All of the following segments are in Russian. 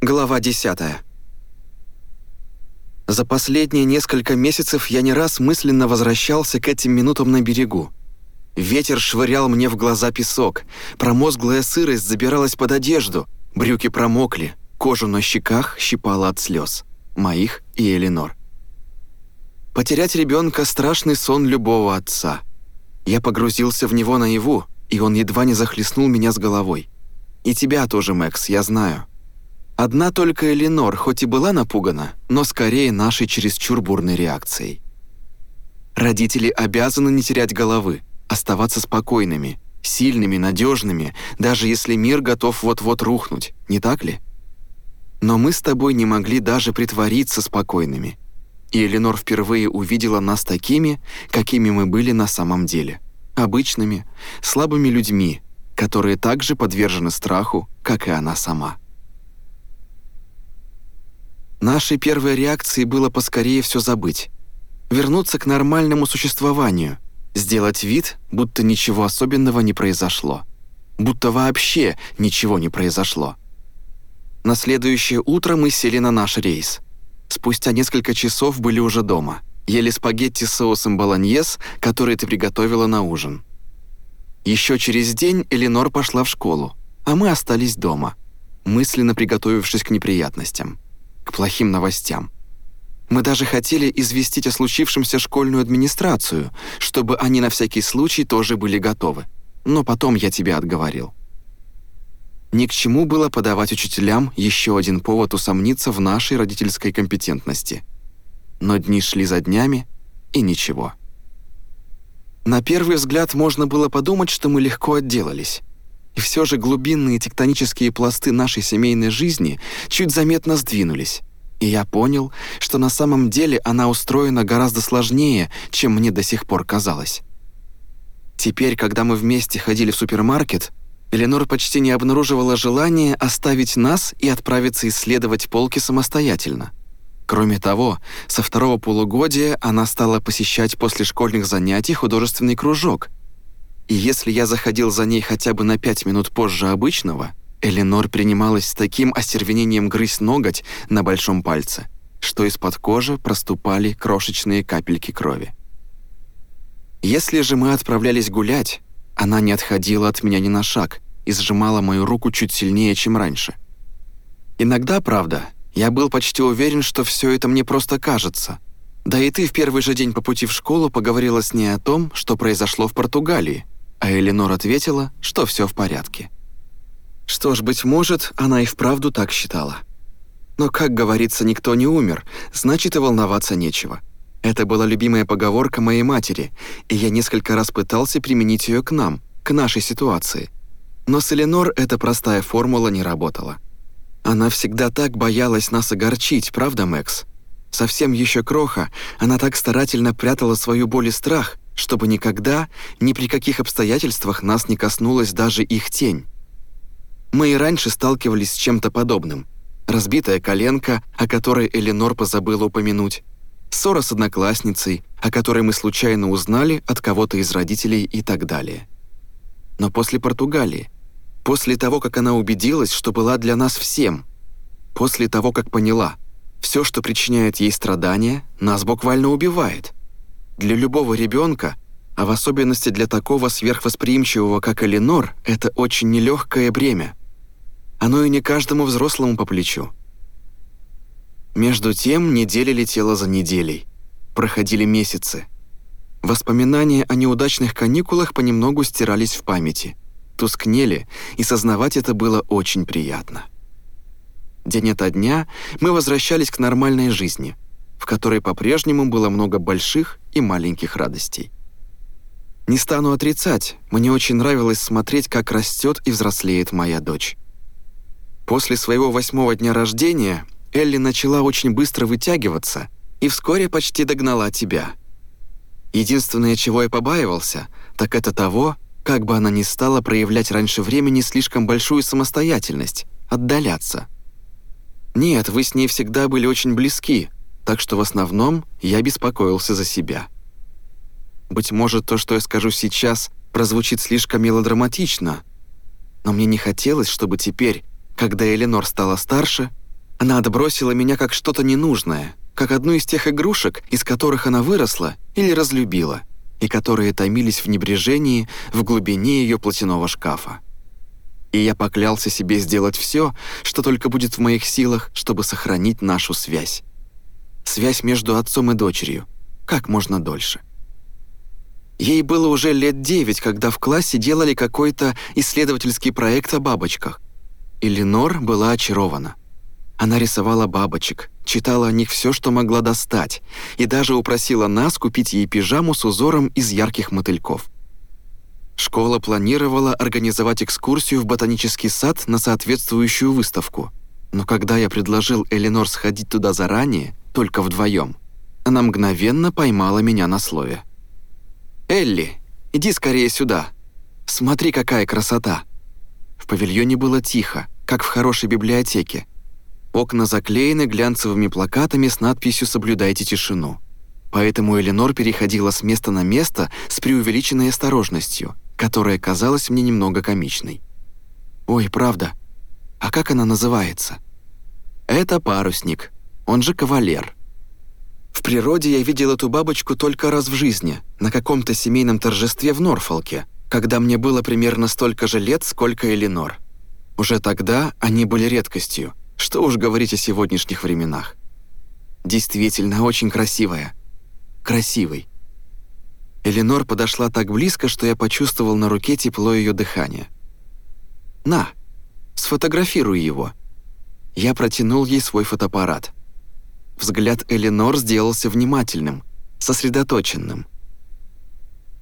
Глава 10. За последние несколько месяцев я не раз мысленно возвращался к этим минутам на берегу. Ветер швырял мне в глаза песок, промозглая сырость забиралась под одежду, брюки промокли, кожу на щеках щипала от слез. Моих и Эленор. Потерять ребенка – страшный сон любого отца. Я погрузился в него наяву, и он едва не захлестнул меня с головой. И тебя тоже, Мэкс, я знаю. Одна только Эленор, хоть и была напугана, но скорее нашей чересчур бурной реакцией. Родители обязаны не терять головы, оставаться спокойными, сильными, надежными, даже если мир готов вот-вот рухнуть, не так ли? Но мы с тобой не могли даже притвориться спокойными. И Эленор впервые увидела нас такими, какими мы были на самом деле. Обычными, слабыми людьми, которые также подвержены страху, как и она сама. Нашей первой реакцией было поскорее все забыть. Вернуться к нормальному существованию, сделать вид, будто ничего особенного не произошло. Будто вообще ничего не произошло. На следующее утро мы сели на наш рейс. Спустя несколько часов были уже дома. Ели спагетти с соусом болоньез, который ты приготовила на ужин. Еще через день Эленор пошла в школу, а мы остались дома, мысленно приготовившись к неприятностям к плохим новостям. Мы даже хотели известить о случившемся школьную администрацию, чтобы они на всякий случай тоже были готовы. Но потом я тебя отговорил. Ни к чему было подавать учителям еще один повод усомниться в нашей родительской компетентности. Но дни шли за днями, и ничего. На первый взгляд можно было подумать, что мы легко отделались. И все же глубинные тектонические пласты нашей семейной жизни чуть заметно сдвинулись. И я понял, что на самом деле она устроена гораздо сложнее, чем мне до сих пор казалось. Теперь, когда мы вместе ходили в супермаркет, Эленор почти не обнаруживала желания оставить нас и отправиться исследовать полки самостоятельно. Кроме того, со второго полугодия она стала посещать после школьных занятий художественный кружок, и если я заходил за ней хотя бы на пять минут позже обычного, Эленор принималась с таким остервенением грызть ноготь на большом пальце, что из-под кожи проступали крошечные капельки крови. Если же мы отправлялись гулять, она не отходила от меня ни на шаг и сжимала мою руку чуть сильнее, чем раньше. Иногда, правда, я был почти уверен, что все это мне просто кажется. Да и ты в первый же день по пути в школу поговорила с ней о том, что произошло в Португалии, а Эленор ответила, что все в порядке. Что ж, быть может, она и вправду так считала. Но, как говорится, никто не умер, значит и волноваться нечего. Это была любимая поговорка моей матери, и я несколько раз пытался применить ее к нам, к нашей ситуации. Но с Эленор эта простая формула не работала. Она всегда так боялась нас огорчить, правда, Мэкс? Совсем еще кроха, она так старательно прятала свою боль и страх, чтобы никогда, ни при каких обстоятельствах нас не коснулась даже их тень. Мы и раньше сталкивались с чем-то подобным. Разбитая коленка, о которой Эленор позабыла упомянуть, ссора с одноклассницей, о которой мы случайно узнали от кого-то из родителей и так далее. Но после Португалии, после того, как она убедилась, что была для нас всем, после того, как поняла, все, что причиняет ей страдания, нас буквально убивает – для любого ребенка, а в особенности для такого сверхвосприимчивого, как Эленор, это очень нелегкое бремя. Оно и не каждому взрослому по плечу. Между тем недели летела за неделей. Проходили месяцы. Воспоминания о неудачных каникулах понемногу стирались в памяти, тускнели, и сознавать это было очень приятно. День ото дня мы возвращались к нормальной жизни – в которой по-прежнему было много больших и маленьких радостей. Не стану отрицать, мне очень нравилось смотреть, как растет и взрослеет моя дочь. После своего восьмого дня рождения Элли начала очень быстро вытягиваться и вскоре почти догнала тебя. Единственное, чего я побаивался, так это того, как бы она ни стала проявлять раньше времени слишком большую самостоятельность, отдаляться. Нет, вы с ней всегда были очень близки, так что в основном я беспокоился за себя. Быть может, то, что я скажу сейчас, прозвучит слишком мелодраматично, но мне не хотелось, чтобы теперь, когда Эленор стала старше, Она отбросила меня как что-то ненужное, как одну из тех игрушек, из которых она выросла или разлюбила, и которые томились в небрежении в глубине ее платяного шкафа. И я поклялся себе сделать все, что только будет в моих силах, чтобы сохранить нашу связь. Связь между отцом и дочерью. Как можно дольше. Ей было уже лет девять, когда в классе делали какой-то исследовательский проект о бабочках. И Ленор была очарована. Она рисовала бабочек, читала о них все, что могла достать, и даже упросила нас купить ей пижаму с узором из ярких мотыльков. Школа планировала организовать экскурсию в ботанический сад на соответствующую выставку. Но когда я предложил Эленор сходить туда заранее, только вдвоем, она мгновенно поймала меня на слове. «Элли, иди скорее сюда. Смотри, какая красота!» В павильоне было тихо, как в хорошей библиотеке. Окна заклеены глянцевыми плакатами с надписью «Соблюдайте тишину». Поэтому Эленор переходила с места на место с преувеличенной осторожностью, которая казалась мне немного комичной. «Ой, правда. А как она называется?» «Это парусник, он же кавалер», в природе я видел эту бабочку только раз в жизни, на каком-то семейном торжестве в Норфолке, когда мне было примерно столько же лет, сколько Эленор. Уже тогда они были редкостью, что уж говорить о сегодняшних временах. Действительно, очень красивая. Красивый. Эленор подошла так близко, что я почувствовал на руке тепло ее дыхания. «На, сфотографируй его». Я протянул ей свой фотоаппарат. Взгляд Эленор сделался внимательным, сосредоточенным.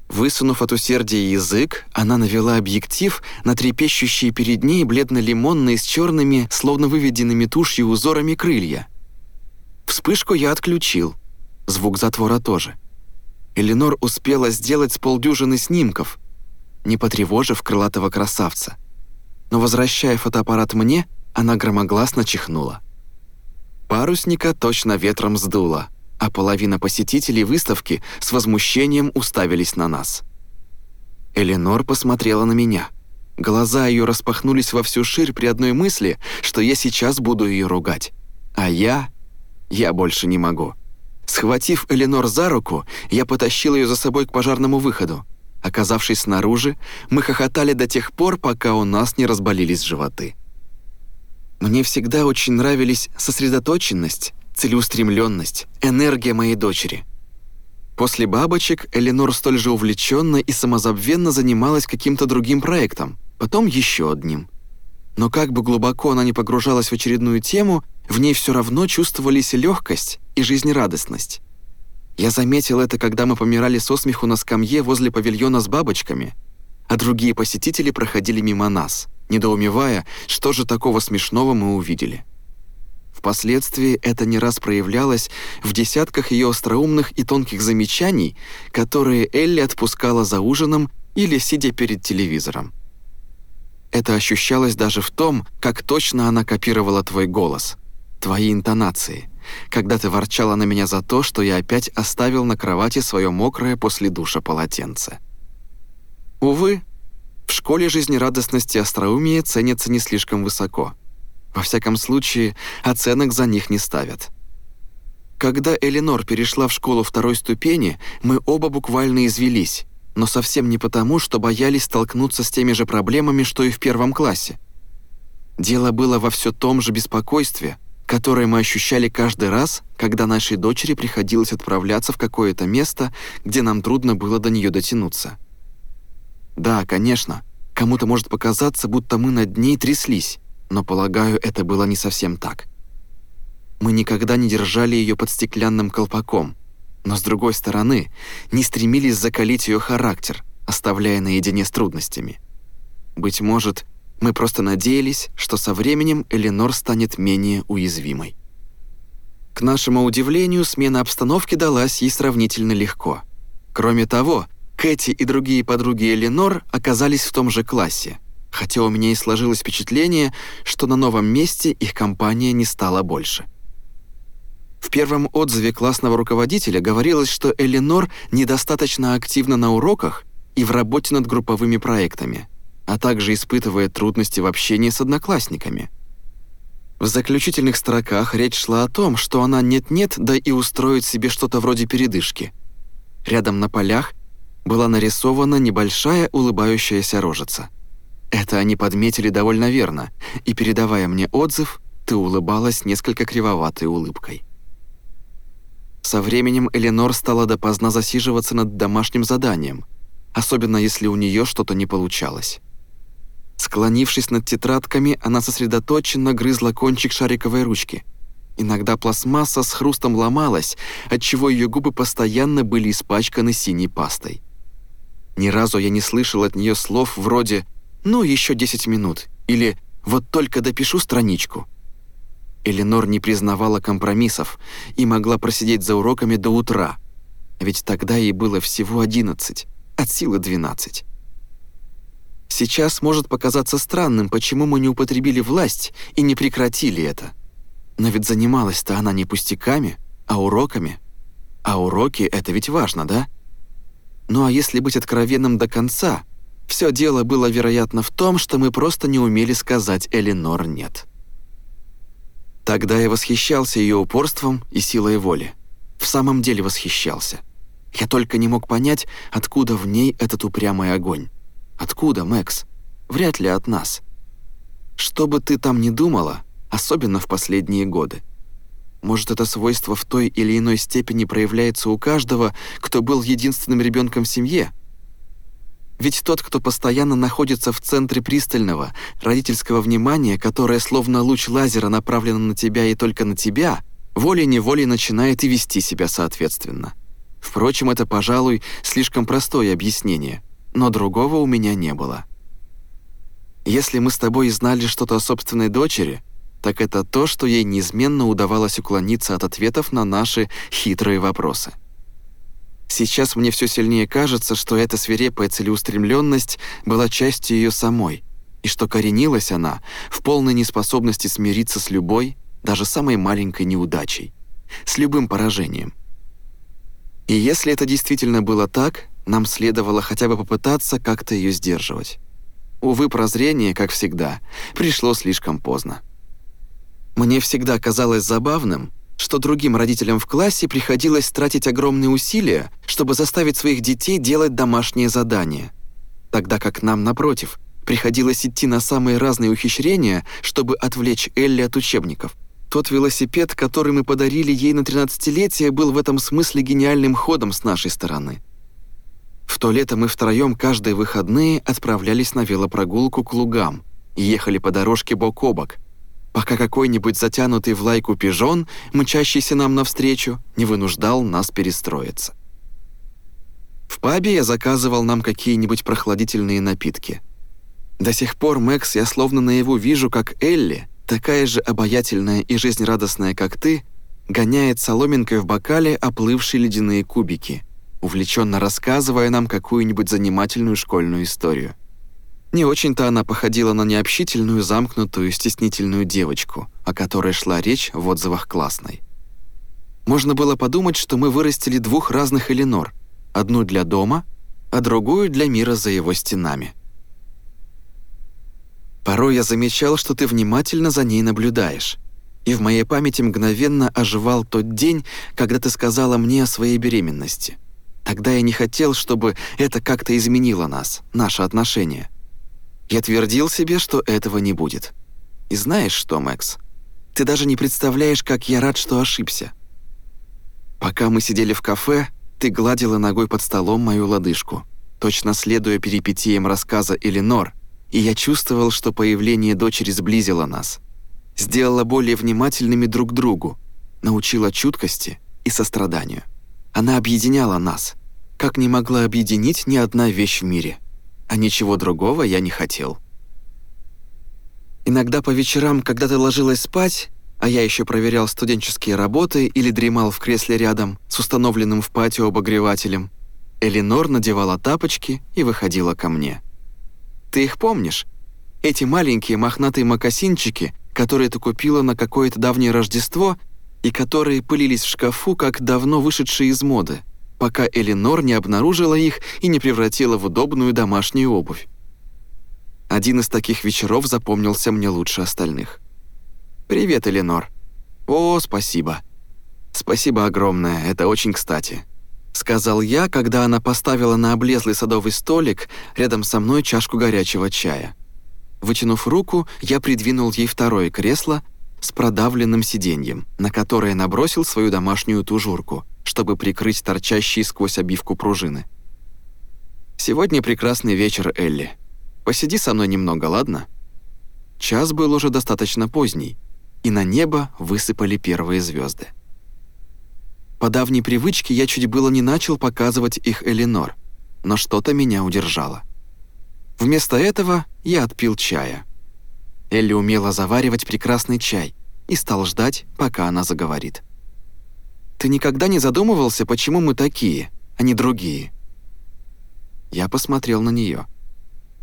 Высунув от усердия язык, она навела объектив на трепещущие перед ней бледно-лимонные с черными, словно выведенными тушью узорами крылья. Вспышку я отключил, звук затвора тоже. Эленор успела сделать с полдюжины снимков, не потревожив крылатого красавца. Но, возвращая фотоаппарат мне, она громогласно чихнула. Парусника точно ветром сдуло, а половина посетителей выставки с возмущением уставились на нас. Эленор посмотрела на меня. Глаза ее распахнулись во всю ширь при одной мысли, что я сейчас буду ее ругать. А я... я больше не могу. Схватив Эленор за руку, я потащил ее за собой к пожарному выходу. Оказавшись снаружи, мы хохотали до тех пор, пока у нас не разболелись животы. Мне всегда очень нравились сосредоточенность, целеустремленность, энергия моей дочери. После бабочек Эленор столь же увлеченно и самозабвенно занималась каким-то другим проектом, потом еще одним. Но как бы глубоко она ни погружалась в очередную тему, в ней все равно чувствовались легкость и жизнерадостность. Я заметил это, когда мы помирали со смеху на скамье возле павильона с бабочками, а другие посетители проходили мимо нас – недоумевая, что же такого смешного мы увидели. Впоследствии это не раз проявлялось в десятках ее остроумных и тонких замечаний, которые Элли отпускала за ужином или сидя перед телевизором. Это ощущалось даже в том, как точно она копировала твой голос, твои интонации, когда ты ворчала на меня за то, что я опять оставил на кровати свое мокрое после душа полотенце. Увы, в школе жизнерадостности и остроумие ценятся не слишком высоко. Во всяком случае, оценок за них не ставят. Когда Эленор перешла в школу второй ступени, мы оба буквально извелись, но совсем не потому, что боялись столкнуться с теми же проблемами, что и в первом классе. Дело было во все том же беспокойстве, которое мы ощущали каждый раз, когда нашей дочери приходилось отправляться в какое-то место, где нам трудно было до нее дотянуться. Да, конечно, кому-то может показаться, будто мы над ней тряслись, но, полагаю, это было не совсем так. Мы никогда не держали ее под стеклянным колпаком, но, с другой стороны, не стремились закалить ее характер, оставляя наедине с трудностями. Быть может, мы просто надеялись, что со временем Эленор станет менее уязвимой. К нашему удивлению, смена обстановки далась ей сравнительно легко. Кроме того, Кэти и другие подруги Эленор оказались в том же классе, хотя у меня и сложилось впечатление, что на новом месте их компания не стала больше. В первом отзыве классного руководителя говорилось, что Эленор недостаточно активна на уроках и в работе над групповыми проектами, а также испытывает трудности в общении с одноклассниками. В заключительных строках речь шла о том, что она нет-нет, да и устроит себе что-то вроде передышки. Рядом на полях была нарисована небольшая улыбающаяся рожица. Это они подметили довольно верно, и, передавая мне отзыв, ты улыбалась несколько кривоватой улыбкой. Со временем Эленор стала допоздна засиживаться над домашним заданием, особенно если у нее что-то не получалось. Склонившись над тетрадками, она сосредоточенно грызла кончик шариковой ручки. Иногда пластмасса с хрустом ломалась, отчего ее губы постоянно были испачканы синей пастой. Ни разу я не слышал от нее слов вроде «ну, еще 10 минут» или «вот только допишу страничку». Эленор не признавала компромиссов и могла просидеть за уроками до утра, ведь тогда ей было всего 11, от силы 12. Сейчас может показаться странным, почему мы не употребили власть и не прекратили это. Но ведь занималась-то она не пустяками, а уроками. А уроки — это ведь важно, да? Ну а если быть откровенным до конца, все дело было, вероятно, в том, что мы просто не умели сказать Эленор «нет». Тогда я восхищался ее упорством и силой воли. В самом деле восхищался. Я только не мог понять, откуда в ней этот упрямый огонь. Откуда, Мэкс? Вряд ли от нас. Что бы ты там ни думала, особенно в последние годы. Может, это свойство в той или иной степени проявляется у каждого, кто был единственным ребенком в семье – ведь тот, кто постоянно находится в центре пристального родительского внимания, которое словно луч лазера направлено на тебя и только на тебя, волей-неволей начинает и вести себя соответственно. Впрочем, это, пожалуй, слишком простое объяснение, но другого у меня не было. Если мы с тобой знали что-то о собственной дочери, так это то, что ей неизменно удавалось уклониться от ответов на наши хитрые вопросы. Сейчас мне все сильнее кажется, что эта свирепая целеустремленность была частью ее самой, и что коренилась она в полной неспособности смириться с любой, даже самой маленькой неудачей, с любым поражением. И если это действительно было так, нам следовало хотя бы попытаться как-то ее сдерживать. Увы, прозрение, как всегда, пришло слишком поздно. Мне всегда казалось забавным, что другим родителям в классе приходилось тратить огромные усилия, чтобы заставить своих детей делать домашние задания, тогда как нам, напротив, приходилось идти на самые разные ухищрения, чтобы отвлечь Элли от учебников. Тот велосипед, который мы подарили ей на 13-летие, был в этом смысле гениальным ходом с нашей стороны. В то лето мы втроем каждые выходные отправлялись на велопрогулку к лугам и ехали по дорожке бок о бок – пока какой-нибудь затянутый в лайку пижон, мчащийся нам навстречу, не вынуждал нас перестроиться. В пабе я заказывал нам какие-нибудь прохладительные напитки. До сих пор, Мэкс, я словно наяву вижу, как Элли, такая же обаятельная и жизнерадостная, как ты, гоняет соломинкой в бокале оплывшие ледяные кубики, увлеченно рассказывая нам какую-нибудь занимательную школьную историю. Не очень-то она походила на необщительную, замкнутую, стеснительную девочку, о которой шла речь в отзывах классной. Можно было подумать, что мы вырастили двух разных Эленор, одну для дома, а другую для мира за его стенами. Порой я замечал, что ты внимательно за ней наблюдаешь, и в моей памяти мгновенно оживал тот день, когда ты сказала мне о своей беременности. Тогда я не хотел, чтобы это как-то изменило нас, наши отношения. Я твердил себе, что этого не будет. И знаешь что, Мэкс? Ты даже не представляешь, как я рад, что ошибся. Пока мы сидели в кафе, ты гладила ногой под столом мою лодыжку, точно следуя перипетиям рассказа Эленор, и я чувствовал, что появление дочери сблизило нас. Сделала более внимательными друг другу, научила чуткости и состраданию. Она объединяла нас, как не могла объединить ни одна вещь в мире – а ничего другого я не хотел. Иногда по вечерам, когда ты ложилась спать, а я еще проверял студенческие работы или дремал в кресле рядом с установленным в патио обогревателем, Эленор надевала тапочки и выходила ко мне. Ты их помнишь? Эти маленькие мохнатые мокасинчики, которые ты купила на какое-то давнее Рождество и которые пылились в шкафу, как давно вышедшие из моды пока Эленор не обнаружила их и не превратила в удобную домашнюю обувь. Один из таких вечеров запомнился мне лучше остальных. «Привет, Эленор». «О, спасибо». «Спасибо огромное, это очень кстати», — сказал я, когда она поставила на облезлый садовый столик рядом со мной чашку горячего чая. Вытянув руку, я придвинул ей второе кресло с продавленным сиденьем, на которое набросил свою домашнюю тужурку, чтобы прикрыть торчащие сквозь обивку пружины. «Сегодня прекрасный вечер, Элли. Посиди со мной немного, ладно?» Час был уже достаточно поздний, и на небо высыпали первые звезды. По давней привычке я чуть было не начал показывать их Эленор, но что-то меня удержало. Вместо этого я отпил чая. Элли умела заваривать прекрасный чай и стал ждать, пока она заговорит. «Ты никогда не задумывался, почему мы такие, а не другие?» Я посмотрел на нее.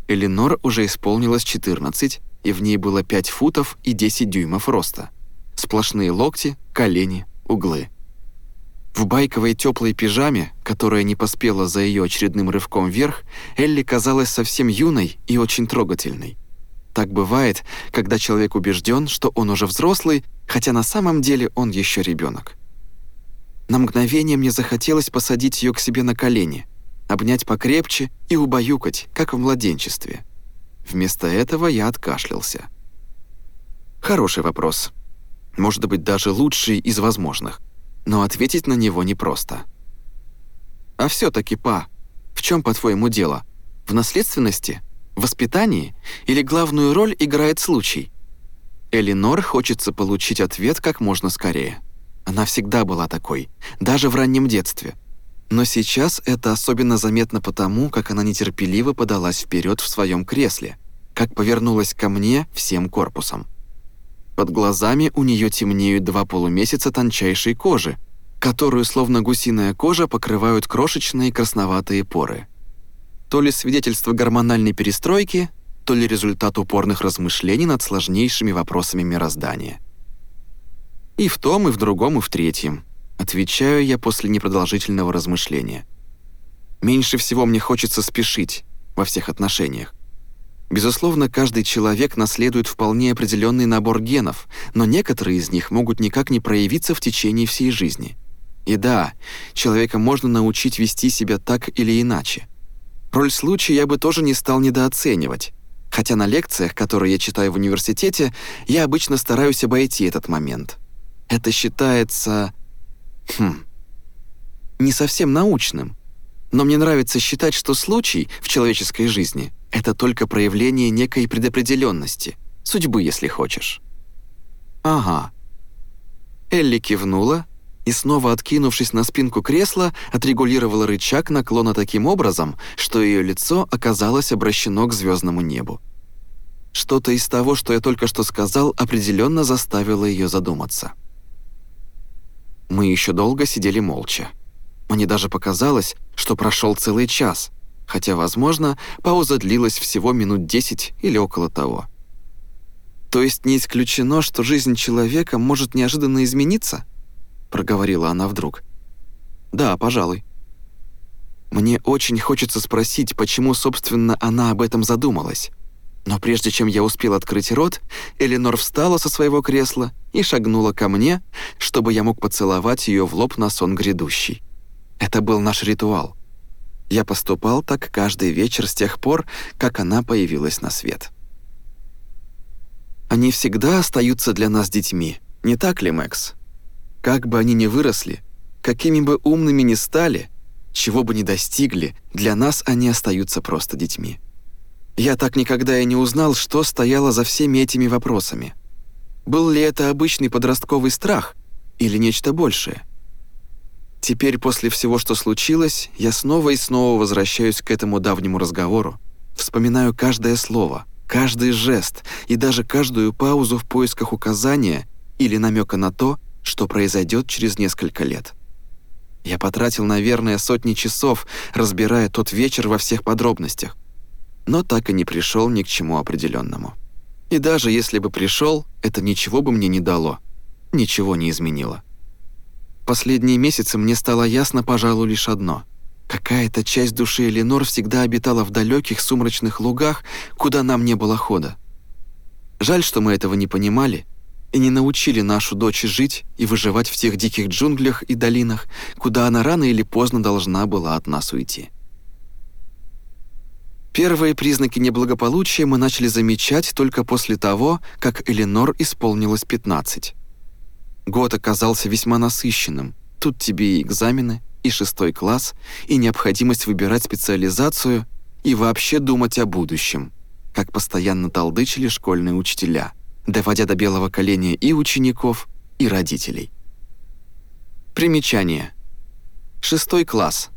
Эленор уже исполнилось 14, и в ней было 5 футов и 10 дюймов роста. Сплошные локти, колени, углы. В байковой теплой пижаме, которая не поспела за ее очередным рывком вверх, Элли казалась совсем юной и очень трогательной. Так бывает, когда человек убежден, что он уже взрослый, хотя на самом деле он еще ребенок. На мгновение мне захотелось посадить ее к себе на колени, обнять покрепче и убаюкать, как в младенчестве. Вместо этого я откашлялся. Хороший вопрос. Может быть, даже лучший из возможных. Но ответить на него непросто. А все таки па, в чем по-твоему, дело? В наследственности? Воспитании? Или главную роль играет случай? Элинор хочется получить ответ как можно скорее. Она всегда была такой, даже в раннем детстве. Но сейчас это особенно заметно потому, как она нетерпеливо подалась вперед в своем кресле, как повернулась ко мне всем корпусом. Под глазами у нее темнеют два полумесяца тончайшей кожи, которую, словно гусиная кожа, покрывают крошечные красноватые поры. То ли свидетельство гормональной перестройки, то ли результат упорных размышлений над сложнейшими вопросами мироздания. И в том, и в другом, и в третьем. Отвечаю я после непродолжительного размышления. Меньше всего мне хочется спешить во всех отношениях. Безусловно, каждый человек наследует вполне определенный набор генов, но некоторые из них могут никак не проявиться в течение всей жизни. И да, человека можно научить вести себя так или иначе. Роль случая я бы тоже не стал недооценивать. Хотя на лекциях, которые я читаю в университете, я обычно стараюсь обойти этот момент. Это считается... Хм... Не совсем научным. Но мне нравится считать, что случай в человеческой жизни — это только проявление некой предопределенности, судьбы, если хочешь. Ага. Элли кивнула и, снова откинувшись на спинку кресла, отрегулировала рычаг наклона таким образом, что ее лицо оказалось обращено к звездному небу. Что-то из того, что я только что сказал, определенно заставило ее задуматься. Мы еще долго сидели молча. Мне даже показалось, что прошел целый час, хотя, возможно, пауза длилась всего минут десять или около того. «То есть не исключено, что жизнь человека может неожиданно измениться?» Проговорила она вдруг. «Да, пожалуй». Мне очень хочется спросить, почему, собственно, она об этом задумалась. Но прежде чем я успел открыть рот, Эленор встала со своего кресла и шагнула ко мне, чтобы я мог поцеловать ее в лоб на сон грядущий. Это был наш ритуал. Я поступал так каждый вечер с тех пор, как она появилась на свет. Они всегда остаются для нас детьми, не так ли, Мэкс? Как бы они ни выросли, какими бы умными ни стали, чего бы ни достигли, для нас они остаются просто детьми. Я так никогда и не узнал, что стояло за всеми этими вопросами. Был ли это обычный подростковый страх или нечто большее? Теперь, после всего, что случилось, я снова и снова возвращаюсь к этому давнему разговору, вспоминаю каждое слово, каждый жест и даже каждую паузу в поисках указания или намека на то, что произойдет через несколько лет. Я потратил, наверное, сотни часов, разбирая тот вечер во всех подробностях, но так и не пришел ни к чему определенному. И даже если бы пришел, это ничего бы мне не дало, ничего не изменило. Последние месяцы мне стало ясно, пожалуй, лишь одно. Какая-то часть души Эленор всегда обитала в далеких сумрачных лугах, куда нам не было хода. Жаль, что мы этого не понимали, и не научили нашу дочь жить и выживать в тех диких джунглях и долинах, куда она рано или поздно должна была от нас уйти. Первые признаки неблагополучия мы начали замечать только после того, как Эленор исполнилось 15. Год оказался весьма насыщенным. Тут тебе и экзамены, и шестой класс, и необходимость выбирать специализацию, и вообще думать о будущем, как постоянно толдычили школьные учителя, доводя до белого коленя и учеников, и родителей. Примечание. Шестой класс.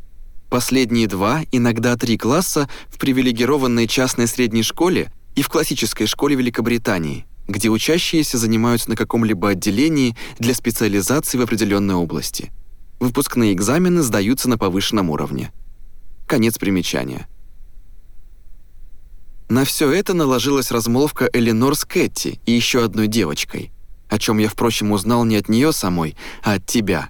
Последние два, иногда три класса в привилегированной частной средней школе и в классической школе Великобритании, где учащиеся занимаются на каком-либо отделении для специализации в определенной области. Выпускные экзамены сдаются на повышенном уровне. Конец примечания. На все это наложилась размолвка Эленор с Кэти и еще одной девочкой, о чем я, впрочем, узнал не от нее самой, а от тебя.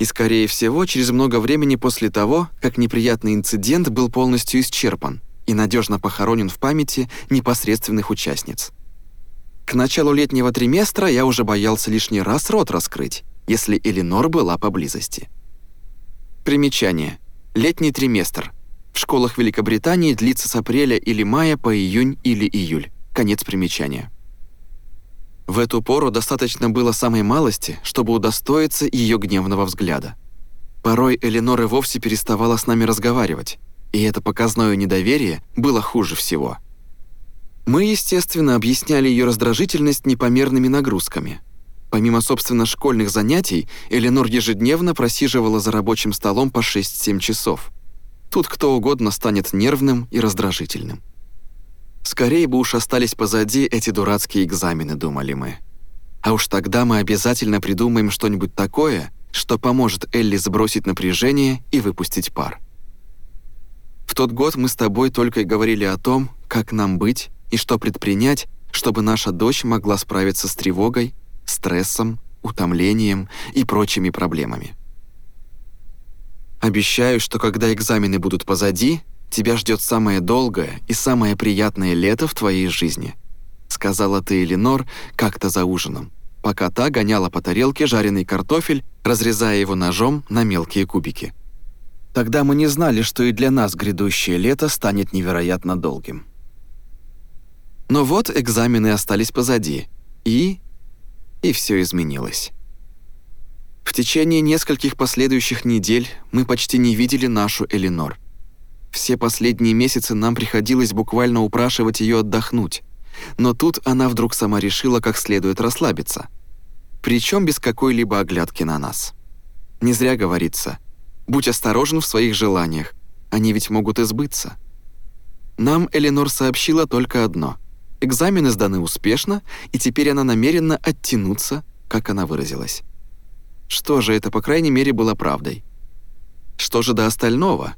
И, скорее всего, через много времени после того, как неприятный инцидент был полностью исчерпан и надежно похоронен в памяти непосредственных участниц. К началу летнего триместра я уже боялся лишний раз рот раскрыть, если Эленор была поблизости. Примечание. Летний триместр – в школах Великобритании длится с апреля или мая по июнь или июль. Конец примечания. В эту пору достаточно было самой малости, чтобы удостоиться ее гневного взгляда. Порой Эленор и вовсе переставала с нами разговаривать, и это показное недоверие было хуже всего. Мы, естественно, объясняли ее раздражительность непомерными нагрузками. Помимо, собственно, школьных занятий, Эленор ежедневно просиживала за рабочим столом по 6-7 часов – Тут кто угодно станет нервным и раздражительным. Скорее бы уж остались позади эти дурацкие экзамены, думали мы. А уж тогда мы обязательно придумаем что-нибудь такое, что поможет Элли сбросить напряжение и выпустить пар. В тот год мы с тобой только и говорили о том, как нам быть и что предпринять, чтобы наша дочь могла справиться с тревогой, стрессом, утомлением и прочими проблемами. Обещаю, что когда экзамены будут позади, тебя ждет самое долгое и самое приятное лето в твоей жизни», сказала ты Эленор как-то за ужином, пока та гоняла по тарелке жареный картофель, разрезая его ножом на мелкие кубики. Тогда мы не знали, что и для нас грядущее лето станет невероятно долгим. Но вот экзамены остались позади, и... и все изменилось. В течение нескольких последующих недель мы почти не видели нашу Эленор. Все последние месяцы нам приходилось буквально упрашивать ее отдохнуть, но тут она вдруг сама решила как следует расслабиться. Причем без какой-либо оглядки на нас. Не зря говорится «Будь осторожен в своих желаниях, они ведь могут избыться». Нам Эленор сообщила только одно. Экзамены сданы успешно, и теперь она намерена оттянуться, как она выразилась. Что же, это по крайней мере было правдой. Что же до остального?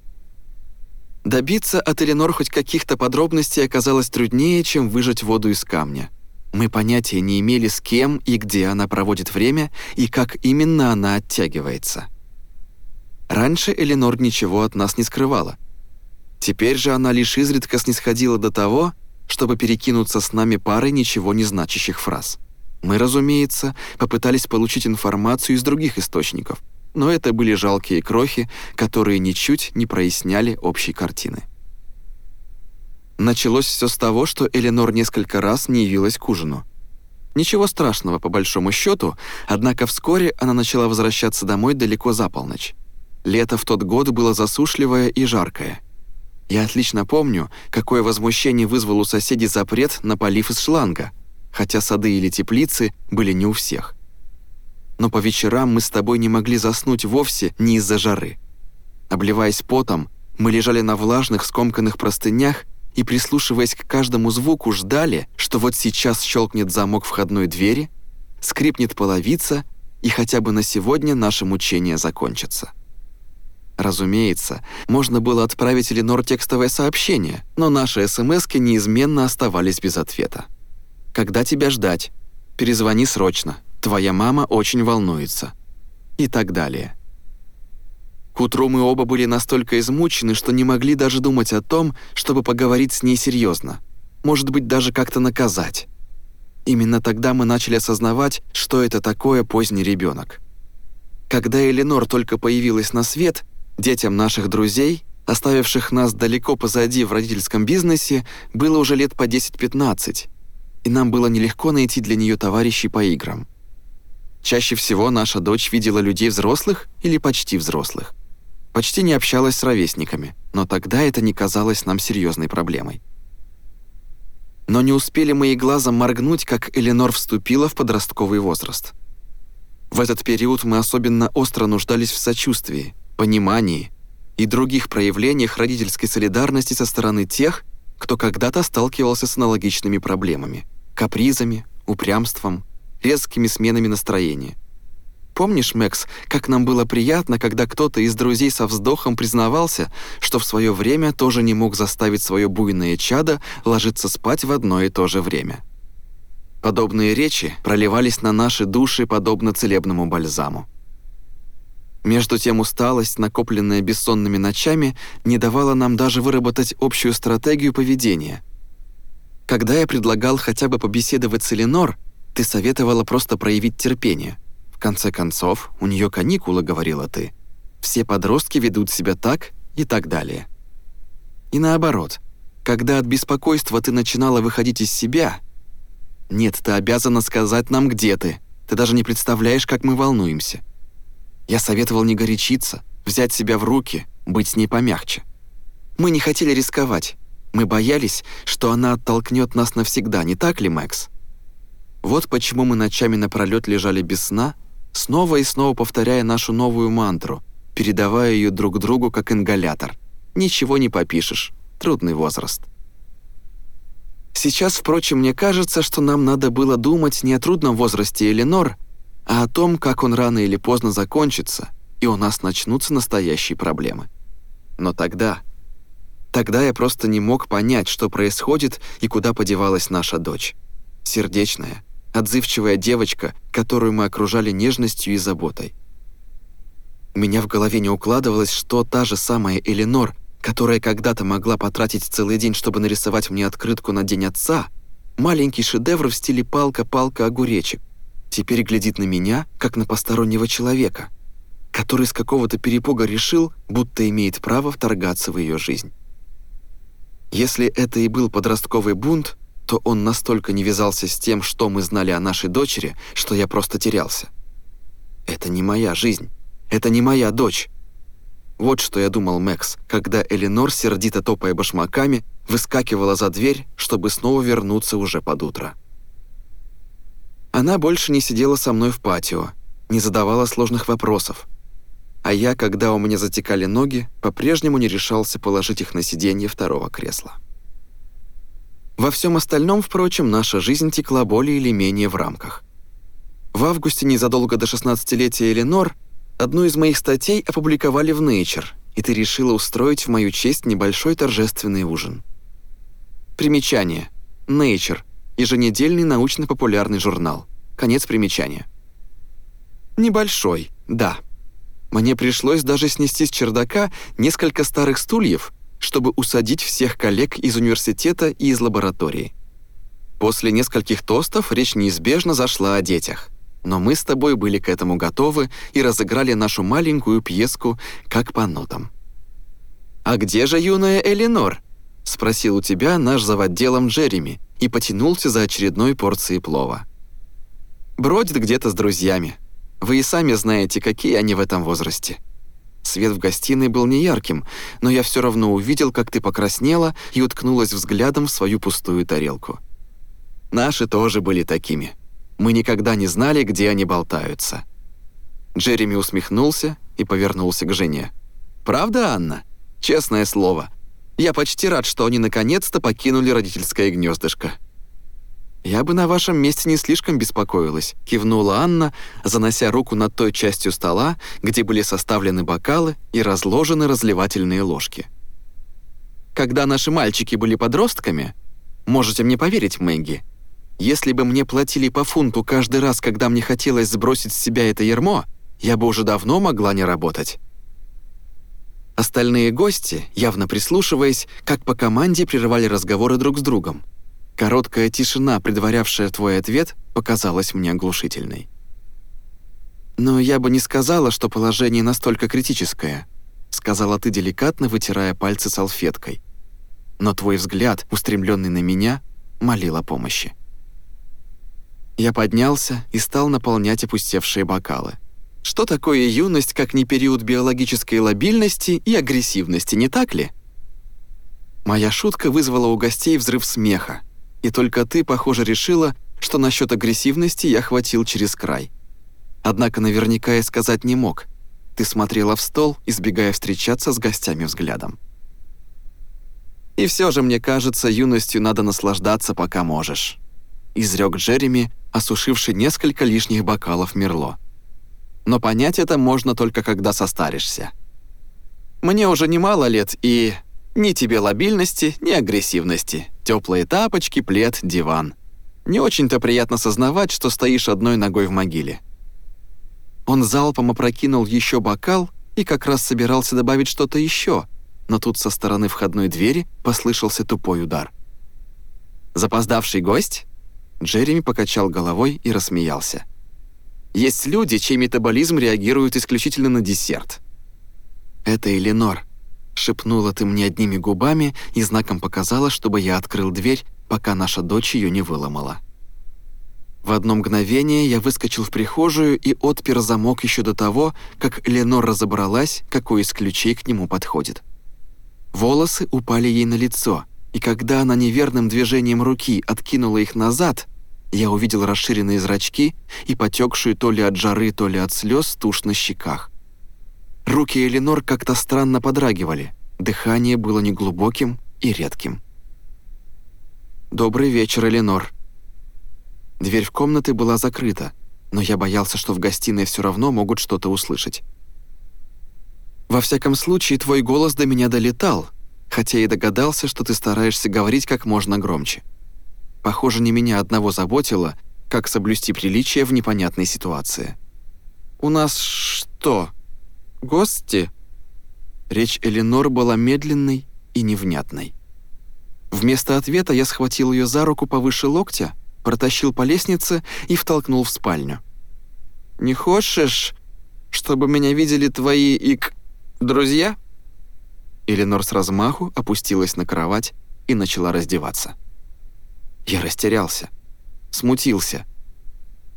Добиться от Эленор хоть каких-то подробностей оказалось труднее, чем выжать воду из камня. Мы понятия не имели, с кем и где она проводит время и как именно она оттягивается. Раньше Эленор ничего от нас не скрывала. Теперь же она лишь изредка снисходила до того, чтобы перекинуться с нами парой ничего не значащих фраз. Мы, разумеется, попытались получить информацию из других источников, но это были жалкие крохи, которые ничуть не проясняли общей картины. Началось все с того, что Эленор несколько раз не явилась к ужину. Ничего страшного, по большому счету, однако вскоре она начала возвращаться домой далеко за полночь. Лето в тот год было засушливое и жаркое. Я отлично помню, какое возмущение вызвал у соседей запрет на полив из шланга – хотя сады или теплицы были не у всех. Но по вечерам мы с тобой не могли заснуть вовсе не из-за жары. Обливаясь потом, мы лежали на влажных скомканных простынях и, прислушиваясь к каждому звуку, ждали, что вот сейчас щелкнет замок входной двери, скрипнет половица, и хотя бы на сегодня наше мучение закончится. Разумеется, можно было отправить Эленор текстовое сообщение, но наши СМСки неизменно оставались без ответа. Когда тебя ждать? Перезвони срочно. Твоя мама очень волнуется. И так далее. К утру мы оба были настолько измучены, что не могли даже думать о том, чтобы поговорить с ней серьезно. Может быть, даже как-то наказать. Именно тогда мы начали осознавать, что это такое поздний ребенок. Когда Эленор только появилась на свет, детям наших друзей, оставивших нас далеко позади в родительском бизнесе, было уже лет по 10-15, и нам было нелегко найти для нее товарищей по играм. Чаще всего наша дочь видела людей взрослых или почти взрослых. Почти не общалась с ровесниками, но тогда это не казалось нам серьезной проблемой. Но не успели мы и глазом моргнуть, как Эленор вступила в подростковый возраст. В этот период мы особенно остро нуждались в сочувствии, понимании и других проявлениях родительской солидарности со стороны тех, кто когда-то сталкивался с аналогичными проблемами – капризами, упрямством, резкими сменами настроения. Помнишь, Мэкс, как нам было приятно, когда кто-то из друзей со вздохом признавался, что в свое время тоже не мог заставить свое буйное чадо ложиться спать в одно и то же время? Подобные речи проливались на наши души подобно целебному бальзаму. Между тем усталость, накопленная бессонными ночами, не давала нам даже выработать общую стратегию поведения. Когда я предлагал хотя бы побеседовать с Эленор, ты советовала просто проявить терпение конце концов, у нее каникулы, говорила ты. Все подростки ведут себя так и так далее. И наоборот, когда от беспокойства ты начинала выходить из себя, нет, ты обязана сказать нам, где ты. Ты даже не представляешь, как мы волнуемся. Я советовал не горячиться, взять себя в руки, быть с ней помягче. Мы не хотели рисковать. Мы боялись, что она оттолкнет нас навсегда, не так ли, Мэкс? Вот почему мы ночами напролёт лежали без сна снова и снова повторяя нашу новую мантру, передавая ее друг другу как ингалятор. Ничего не попишешь. Трудный возраст. Сейчас, впрочем, мне кажется, что нам надо было думать не о трудном возрасте Эленор, а о том, как он рано или поздно закончится, и у нас начнутся настоящие проблемы. Но тогда... Тогда я просто не мог понять, что происходит и куда подевалась наша дочь. Сердечная, отзывчивая девочка, которую мы окружали нежностью и заботой. У меня в голове не укладывалось, что та же самая Эленор, которая когда-то могла потратить целый день, чтобы нарисовать мне открытку на День Отца, маленький шедевр в стиле палка-палка-огуречек, теперь глядит на меня, как на постороннего человека, который с какого-то перепуга решил, будто имеет право вторгаться в ее жизнь. Если это и был подростковый бунт, то он настолько не вязался с тем, что мы знали о нашей дочери, что я просто терялся. Это не моя жизнь. Это не моя дочь. Вот что я думал Мэкс, когда Эленор, сердито топая башмаками, выскакивала за дверь, чтобы снова вернуться уже под утро. Она больше не сидела со мной в патио, не задавала сложных вопросов. А я, когда у меня затекали ноги, по-прежнему не решался положить их на сиденье второго кресла. Во всем остальном, впрочем, наша жизнь текла более или менее в рамках. В августе, незадолго до 16-летия Эленор, одну из моих статей опубликовали в Nature, и ты решила устроить в мою честь небольшой торжественный ужин. Примечание. Nature. Еженедельный научно-популярный журнал. Конец примечания. Небольшой, да. Мне пришлось даже снести с чердака несколько старых стульев, чтобы усадить всех коллег из университета и из лаборатории. После нескольких тостов речь неизбежно зашла о детях. Но мы с тобой были к этому готовы и разыграли нашу маленькую пьеску как по нотам. «А где же юная Эленор?» — спросил у тебя наш заводделом Джереми и потянулся за очередной порцией плова. «Бродит где-то с друзьями. Вы и сами знаете, какие они в этом возрасте». Свет в гостиной был неярким, но я все равно увидел, как ты покраснела и уткнулась взглядом в свою пустую тарелку. Наши тоже были такими. Мы никогда не знали, где они болтаются. Джереми усмехнулся и повернулся к жене. «Правда, Анна? Честное слово. Я почти рад, что они наконец-то покинули родительское гнездышко». «Я бы на вашем месте не слишком беспокоилась», — кивнула Анна, занося руку над той частью стола, где были составлены бокалы и разложены разливательные ложки. «Когда наши мальчики были подростками, можете мне поверить, Мэгги, если бы мне платили по фунту каждый раз, когда мне хотелось сбросить с себя это ермо, я бы уже давно могла не работать». Остальные гости, явно прислушиваясь, как по команде прерывали разговоры друг с другом — Короткая тишина, предварявшая твой ответ, показалась мне оглушительной. «Но я бы не сказала, что положение настолько критическое», сказала ты деликатно, вытирая пальцы салфеткой. Но твой взгляд, устремленный на меня, молил о помощи. Я поднялся и стал наполнять опустевшие бокалы. Что такое юность, как не период биологической лобильности и агрессивности, не так ли? Моя шутка вызвала у гостей взрыв смеха, и только ты, похоже, решила, что насчет агрессивности я хватил через край. Однако наверняка я сказать не мог. Ты смотрела в стол, избегая встречаться с гостями взглядом. «И все же, мне кажется, юностью надо наслаждаться, пока можешь», изрек Джереми, осушивший несколько лишних бокалов Мерло. «Но понять это можно только когда состаришься. Мне уже немало лет, и ни тебе лобильности, ни агрессивности. Теплые тапочки, плед, диван. Не очень-то приятно сознавать, что стоишь одной ногой в могиле. Он залпом опрокинул еще бокал и как раз собирался добавить что-то еще, но тут со стороны входной двери послышался тупой удар. «Запоздавший гость?» Джереми покачал головой и рассмеялся. «Есть люди, чей метаболизм реагирует исключительно на десерт». «Это Эленор», — шепнула ты мне одними губами и знаком показала, чтобы я открыл дверь, пока наша дочь ее не выломала. В одно мгновение я выскочил в прихожую и отпер замок еще до того, как Ленор разобралась, какой из ключей к нему подходит. Волосы упали ей на лицо, и когда она неверным движением руки откинула их назад, я увидел расширенные зрачки и потекшую то ли от жары, то ли от слез тушь на щеках. Руки Эленор как-то странно подрагивали, дыхание было неглубоким и редким. «Добрый вечер, Эленор», Дверь в комнаты была закрыта, но я боялся, что в гостиной все равно могут что-то услышать. «Во всяком случае, твой голос до меня долетал, хотя и догадался, что ты стараешься говорить как можно громче. Похоже, не меня одного заботило, как соблюсти приличие в непонятной ситуации. «У нас что, гости?» Речь Эленор была медленной и невнятной. Вместо ответа я схватил ее за руку повыше локтя протащил по лестнице и втолкнул в спальню. «Не хочешь, чтобы меня видели твои ик... друзья?» Эленор с размаху опустилась на кровать и начала раздеваться. Я растерялся, смутился.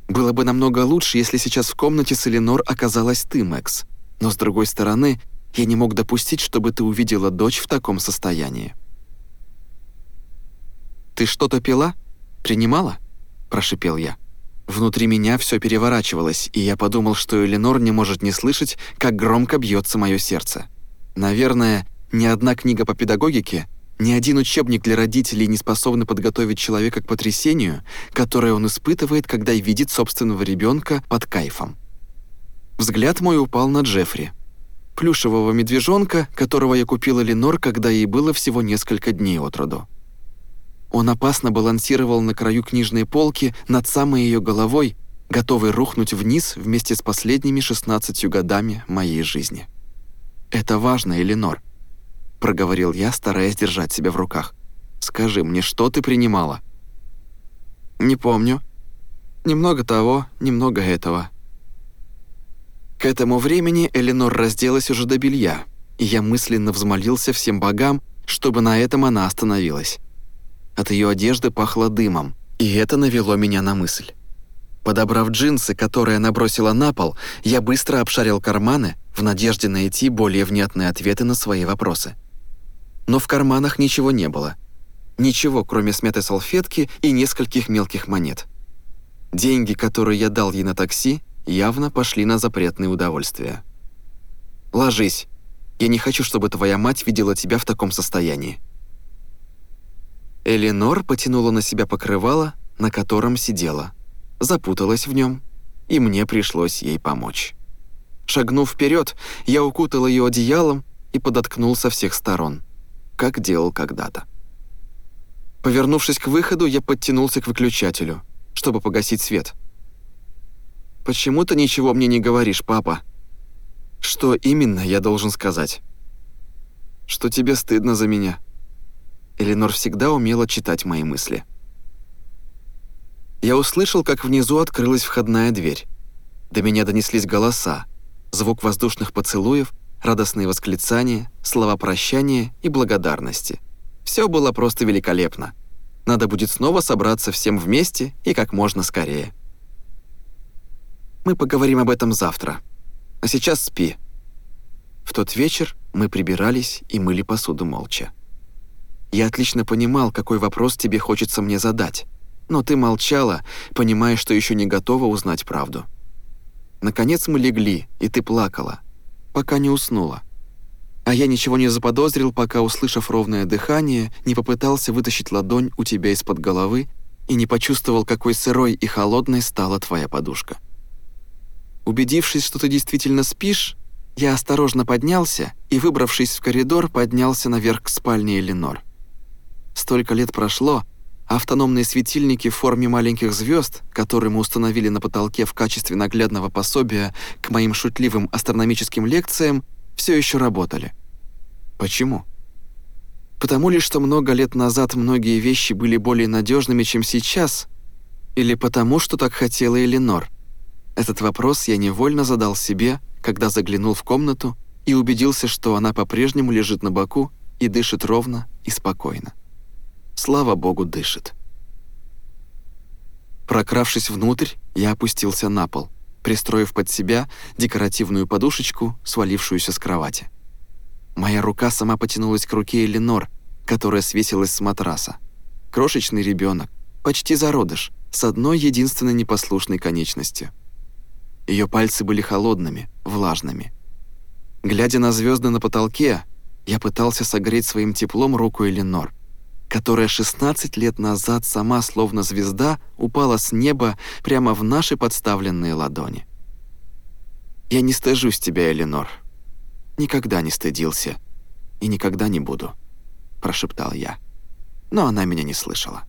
Было бы намного лучше, если сейчас в комнате с Эленор оказалась ты, Мэкс. Но с другой стороны, я не мог допустить, чтобы ты увидела дочь в таком состоянии. «Ты что-то пила?» «Принимала?» – прошипел я. Внутри меня все переворачивалось, и я подумал, что Эленор не может не слышать, как громко бьется мое сердце. Наверное, ни одна книга по педагогике, ни один учебник для родителей не способны подготовить человека к потрясению, которое он испытывает, когда видит собственного ребенка под кайфом. Взгляд мой упал на Джеффри. Плюшевого медвежонка, которого я купила Ленор, когда ей было всего несколько дней от роду. Он опасно балансировал на краю книжной полки над самой ее головой, готовый рухнуть вниз вместе с последними 16 годами моей жизни. «Это важно, Эленор», — проговорил я, стараясь держать себя в руках. «Скажи мне, что ты принимала?» «Не помню. Немного того, немного этого». К этому времени Эленор разделась уже до белья, и я мысленно взмолился всем богам, чтобы на этом она остановилась. От ее одежды пахло дымом, и это навело меня на мысль. Подобрав джинсы, которые она бросила на пол, я быстро обшарил карманы в надежде найти более внятные ответы на свои вопросы. Но в карманах ничего не было. Ничего, кроме смятой салфетки и нескольких мелких монет. Деньги, которые я дал ей на такси, явно пошли на запретные удовольствия. «Ложись. Я не хочу, чтобы твоя мать видела тебя в таком состоянии». Эленор потянула на себя покрывало, на котором сидела, запуталась в нем, и мне пришлось ей помочь. Шагнув вперед, я укутал ее одеялом и подоткнул со всех сторон, как делал когда-то. Повернувшись к выходу, я подтянулся к выключателю, чтобы погасить свет. «Почему ты ничего мне не говоришь, папа?» «Что именно я должен сказать?» «Что тебе стыдно за меня?» Эленор всегда умела читать мои мысли. Я услышал, как внизу открылась входная дверь. До меня донеслись голоса, звук воздушных поцелуев, радостные восклицания, слова прощания и благодарности. Все было просто великолепно. Надо будет снова собраться всем вместе и как можно скорее. Мы поговорим об этом завтра. А сейчас спи. В тот вечер мы прибирались и мыли посуду молча. Я отлично понимал, какой вопрос тебе хочется мне задать, но ты молчала, понимая, что еще не готова узнать правду. Наконец мы легли, и ты плакала, пока не уснула. А я ничего не заподозрил, пока, услышав ровное дыхание, не попытался вытащить ладонь у тебя из-под головы и не почувствовал, какой сырой и холодной стала твоя подушка. Убедившись, что ты действительно спишь, я осторожно поднялся и, выбравшись в коридор, поднялся наверх к спальне Эленор. Столько лет прошло, автономные светильники в форме маленьких звезд, которые мы установили на потолке в качестве наглядного пособия к моим шутливым астрономическим лекциям, все еще работали. Почему? Потому ли, что много лет назад многие вещи были более надежными, чем сейчас, или потому, что так хотела Эленор? Этот вопрос я невольно задал себе, когда заглянул в комнату и убедился, что она по-прежнему лежит на боку и дышит ровно и спокойно. Слава богу, дышит. Прокравшись внутрь, я опустился на пол, пристроив под себя декоративную подушечку, свалившуюся с кровати. Моя рука сама потянулась к руке Эленор, которая свесилась с матраса. Крошечный ребенок, почти зародыш, с одной единственной непослушной конечностью — ее пальцы были холодными, влажными. Глядя на звезды на потолке, я пытался согреть своим теплом руку Эленор, которая 16 лет назад сама, словно звезда, упала с неба прямо в наши подставленные ладони. «Я не стыжусь тебя, Эленор. Никогда не стыдился. И никогда не буду», – прошептал я. Но она меня не слышала.